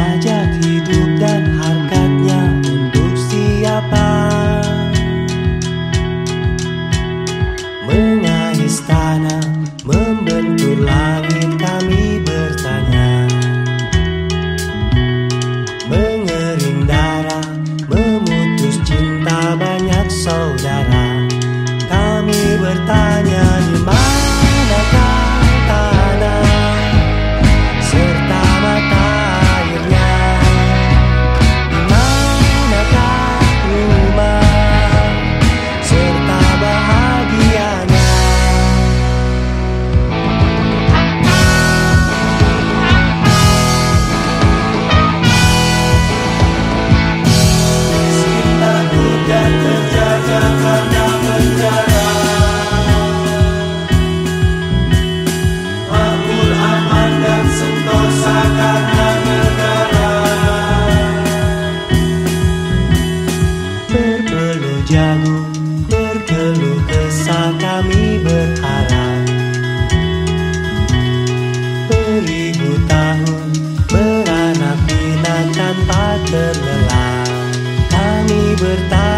hajat hidup dan harkatnya untuk siapa? Mengais tanah, membentur langit kami bertanya. Mengering darah, memutus cinta banyak saudara. Kami bertanya beranak